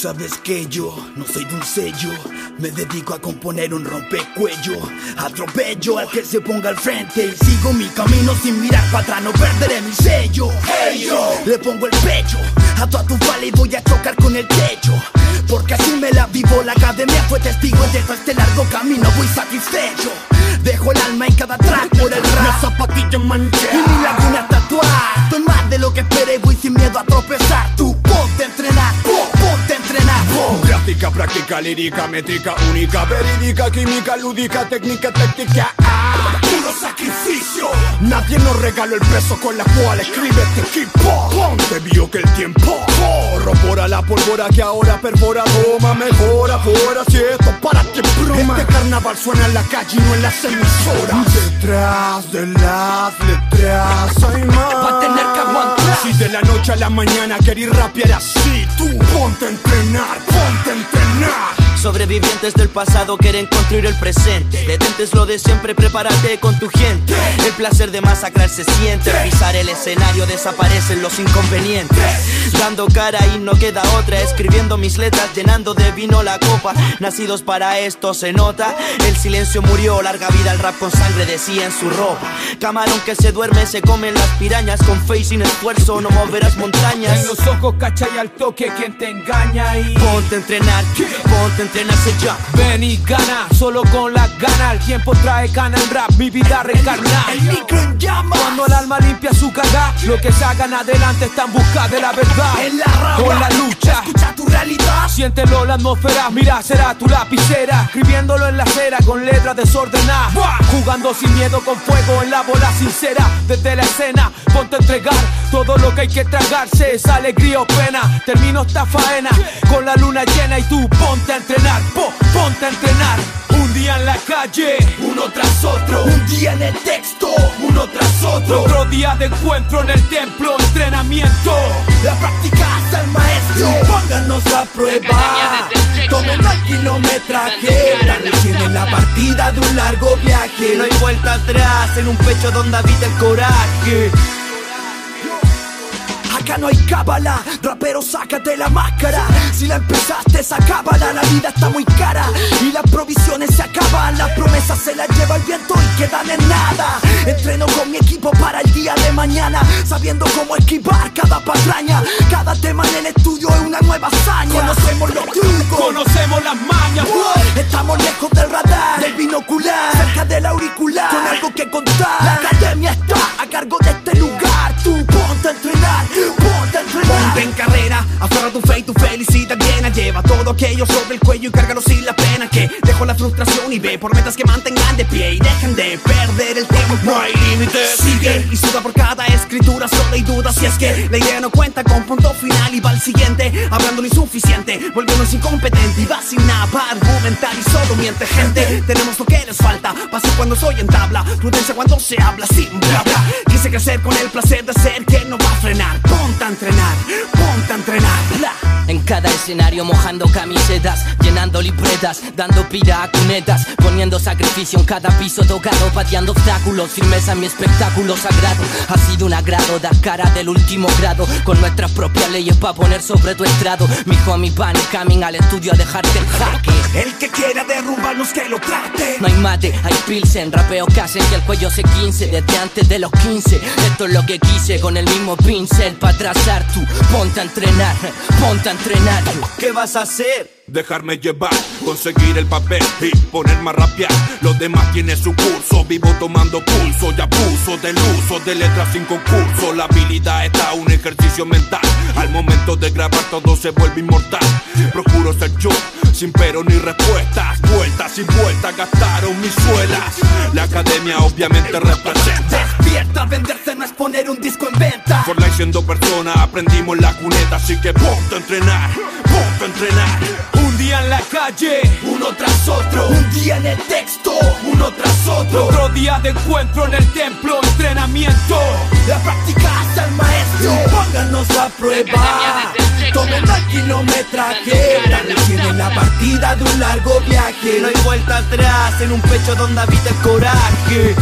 sabes que yo no soy de un sello. Me dedico a componer un rompecuello. Atropello al que se ponga al frente. Y sigo mi camino sin mirar para atrás. No perderé mi sello. Hey yo, le pongo el pecho. A toda tu fala y voy a chocar con el techo. Porque así me la vivo. La academia fue testigo de todo este largo camino. Voy satisfecho. Dejo el alma en cada track por el rap. Las zapatillas manchadas Y mi laguna tatuada. Estoy más de lo que esperé. Voy sin miedo a tropezar. Práctica, lírica, métrica, única, verídica, química, lúdica, técnica, táctica. Ah, Puro sacrificio. Nadie nos regaló el peso con la cual escribe este equipo. Ponte vio que el tiempo corrobora la pólvora que ahora perfora, toma, mejora, fuera, si esto para que broma. Este carnaval suena en la calle y no en las emisoras. Detrás de las letras hay más. Va a tener que aguantar. Si de la noche a la mañana querís rapear así, ponte a entrenar, ponte a entrenar. Sobrevivientes del pasado quieren construir el presente. Detentes lo de siempre, prepárate con tu gente. El placer de masacrar se siente. Pisar el escenario desaparecen los inconvenientes. Dando cara y no queda otra. Escribiendo mis letras, llenando de vino la copa. Nacidos para esto se nota. El silencio murió, larga vida al rap con sangre decía en su ropa. Camarón que se duerme, se comen las pirañas. Con fe y sin esfuerzo no moverás montañas. En los ojos cacha y al toque quien te engaña y Ponte a entrenar, ponte a entrenarse ya. ven y gana, solo con la gana. El tiempo trae cana en rap, mi vida reencarna. El micro en llamas. Cuando el alma limpia su caga, lo que sacan adelante está en busca de la verdad. En la rama. Con la lucha. Escucha tu realidad. Siéntelo la atmósfera, mira, será tu lapicera. Escribiéndolo en la acera con letras desordenadas. Jugando sin miedo con fuego en la bola sincera. Desde la escena, ponte a entregar todo lo que hay que tragarse. Es alegría o pena. Termino esta faena con la luna llena y tú ponte a entrenar. po- ponte a entrenar. Un día en la calle, Uno tras otro. Un día en el texto. Uno tras otro. otro día de encuentro en el templo, entrenamiento. La práctica hasta el maestro. Pónganos a prueba. Tomen el kilometraje. Tiene la partida de un largo viaje. No hay vuelta atrás en un pecho donde habita el coraje. Acá no hay cábala, rapero sácate la máscara. Si la empezaste sacábala, la vida está muy cara Y las provisiones se acaban, las promesas se las lleva el viento y quedan en nada. Entreno con mi equipo para el día de mañana Sabiendo cómo esquivar cada patraña. Cada tema en el estudio es una nueva hazaña. Conocemos los trucos. Conocemos las mañas. Estamos lejos del radar, del binocular, Lleva todo aquello sobre el cuello y cárgalo sin la pena. Que dejo la frustración y ve por metas que mantengan de pie y dejen de perder el tiempo. No hay límites. Sigue y suda por cada escritura, solo hay dudas. Si es que la idea no cuenta con punto final y va al siguiente, hablando lo insuficiente, volviéndonos incompetente y va sin nada para argumentar y solo miente gente. Tenemos lo que les falta, pasa cuando soy en tabla, prudencia cuando se habla sin bla bla. Quise crecer con el placer de ser que no va a frenar. Ponte a entrenar, ponte a entrenar. Escenario mojando camisetas, llenando libretas, dando pira a cunetas, poniendo sacrificio en cada piso tocado, pateando obstáculos, firmeza en mi espectáculo sagrado. Ha sido un agrado dar cara del último grado, con nuestras propias leyes para poner sobre tu estrado. Mi hijo a mi pan, coming al estudio a dejarte en jaque. El que quiera derrumbarnos que lo trate. No hay mate, hay pilsen, rapeo que hacen que el cuello se quince Desde antes de los 15, esto es lo que quise Con el mismo pincel para trazar tú Ponte a entrenar, ponte a entrenar ¿Qué vas a hacer? Dejarme llevar, conseguir el papel y ponerme a rapear. Los demás tienen su curso, vivo tomando pulso y abuso del uso de letras sin concurso. La habilidad está un ejercicio mental. Al momento de grabar todo se vuelve inmortal. Procuro ser yo, sin pero ni respuestas. Vueltas y vueltas gastaron mis suelas. La academia obviamente representa. Despierta, venderse no es poner un disco en venta. Por la siendo persona aprendimos la cuneta, así que ponte a entrenar, ponte a entrenar. Un día en la calle, Uno tras otro. Un día en el texto. Uno tras otro. otro día de encuentro en el templo, entrenamiento. La práctica hasta el maestro. Pónganos a prueba. Tomen el kilometraje. Dale tiene la partida de un largo viaje. No hay vuelta atrás en un pecho donde habita el coraje